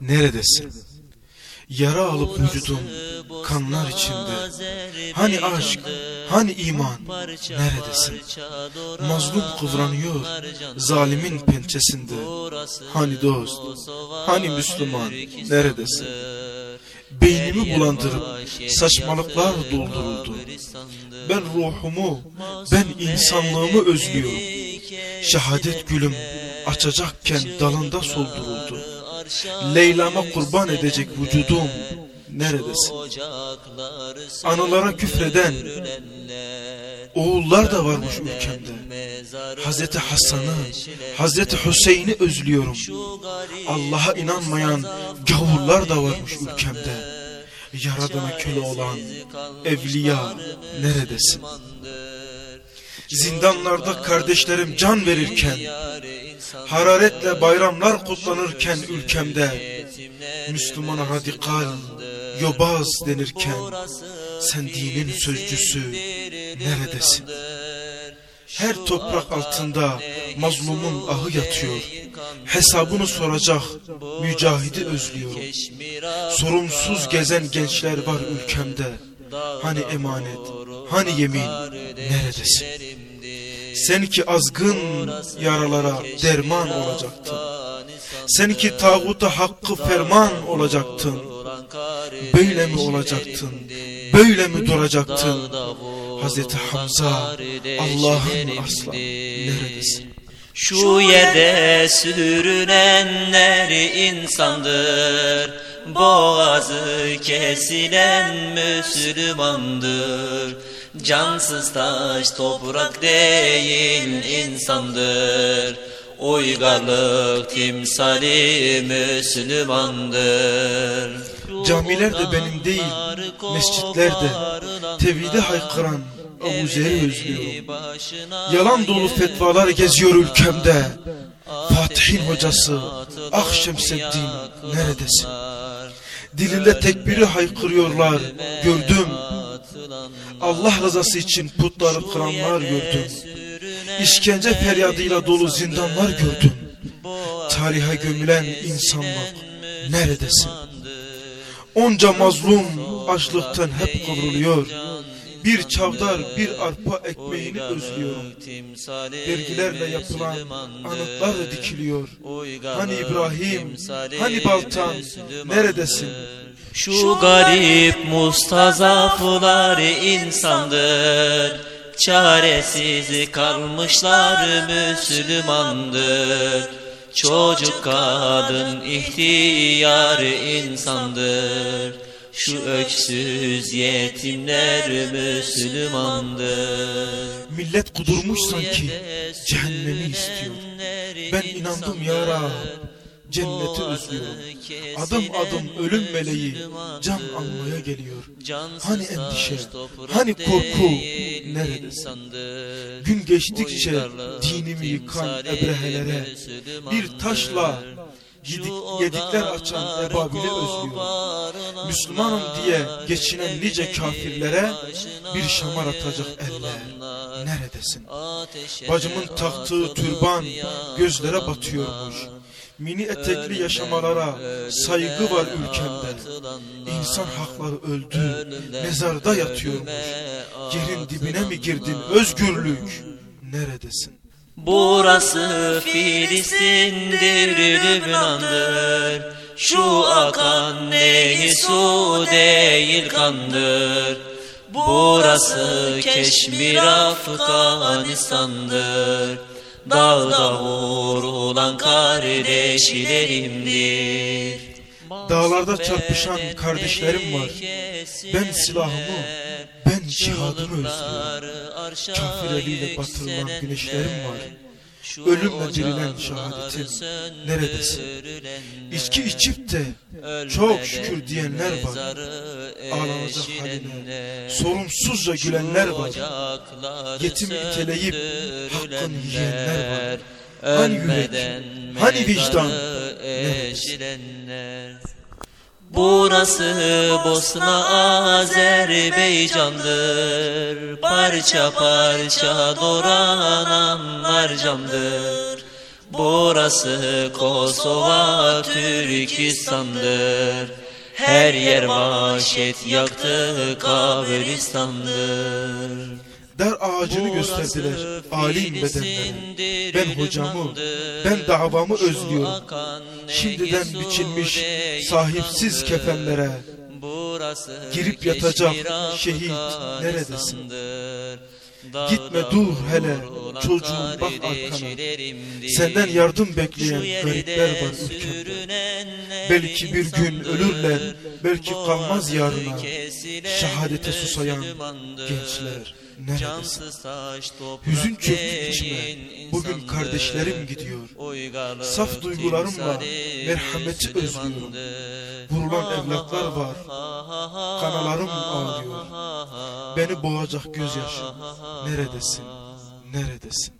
neredesin? Yara alıp vücudum kanlar içinde. Hani aşk, hani iman, neredesin? Mazlum kıvranıyor zalimin pençesinde. Hani dost, hani Müslüman, neredesin? Beynimi bulandırıp saçmalıklar dolduruldu. Ben ruhumu, ben insanlığımı özlüyorum. Şehadet gülüm açacakken dalında solduruldu. Leyla'ma kurban edecek vücudum neredesin? Anılara küfreden oğullar da varmış ülkemde. Hazreti Hasan'ı, Hazreti Hüseyin'i özlüyorum. Allah'a inanmayan gavurlar da varmış ülkemde. Yaradana köle olan evliya neredesin? Zindanlarda kardeşlerim can verirken, hararetle bayramlar kutlanırken ülkemde, Müslümana radikal, yobaz denirken, sen dinin sözcüsü neredesin? Her toprak altında mazlumun ahı yatıyor. Hesabını soracak mücahidi özlüyorum. Sorumsuz gezen gençler var ülkemde. Hani emanet, hani yemin, neredesin? Sen ki azgın yaralara derman olacaktın. Sen ki tağuta hakkı ferman olacaktın. Böyle mi olacaktın? Böyle mi duracaktın? Hazreti Hamza Allah'ın aslanı neredesin? Şu yerde sürünenler insandır Boğazı kesilen Müslümandır Cansız taş toprak değil insandır Uygarlık timsali Müslümandır Camiler de benim değil, mescitler de tevhide haykıran Abu Zer'i özlüyorum. Yalan dolu fetvalar geziyor ülkemde. Fatih'in hocası Ah Şemseddin neredesin? Dilinde tekbiri haykırıyorlar gördüm. Allah rızası için putları kıranlar gördüm. İşkence feryadıyla dolu zindanlar gördüm. Tarihe gömülen insanlık neredesin? Onca mazlum açlıktan hep kavruluyor. Bir çavdar bir arpa ekmeğini özlüyorum. Vergilerle yapılan anıtlar dikiliyor. Hani İbrahim, hani Baltan, neredesin? Şu garip mustazaflar insandır. Çaresiz kalmışlar Müslümandır. Çocuk kadın ihtiyar insandır. Şu öksüz yetimler Müslümandır. Millet kudurmuş sanki cehennemi istiyor. Ben inandım ya Rab. Cenneti özlüyorum. Adım adım ölüm meleği can almaya geliyor. Hani endişe, hani korku neredesin? Gün geçtikçe dinimi yıkan ebrehelere bir taşla yedik, yedikler açan ebabile özlüyorum. Müslümanım diye geçinen nice kafirlere bir şamar atacak eller. Neredesin? Bacımın taktığı türban gözlere batıyormuş. Mini etekli yaşamalara saygı var ülkemde. İnsan hakları öldü, mezarda yatıyormuş. Yerin dibine mi girdin özgürlük? Neredesin? Burası Filistin'dir, Lübnan'dır. Şu akan nehir su değil kandır. Burası Keşmir Afganistan'dır. Dağda vurulan kardeşlerimdir. Dağlarda çarpışan kardeşlerim var. Ben silahımı, ben cihadımı özlüyorum. Kafir eliyle batırılan güneşlerim var. Ölümle dirilen şehadetim neredesin? İçki içip de çok şükür diyenler var. Ağlanacak haline sorumsuzca gülenler var. Yetim iteleyip hakkını yiyenler var. Hani yürek, hani vicdan neredesin? Burası Bosna Azerbaycan'dır. Parça parça doğrananlar candır. Burası Kosova Türkistan'dır. Her yer vahşet yaktı kabristandır Der ağacını gösterdiler alim bedenlere. Ben hocamı, ben davamı özlüyorum. Şimdiden biçilmiş sahipsiz kefenlere. Girip yatacak şehit neredesin? Gitme dur hele çocuğum bak arkana. Senden yardım bekleyen garipler var ülkemde. Belki bir gün ölürler, belki kalmaz yarına. Şehadete susayan gençler neredesin? Hüzün çöktü içime, bugün kardeşlerim gidiyor. Saf duygularımla merhameti özlüyorum. Vurulan evlatlar var, kanalarım ağlıyor. Beni boğacak gözyaşı, neredesin, neredesin?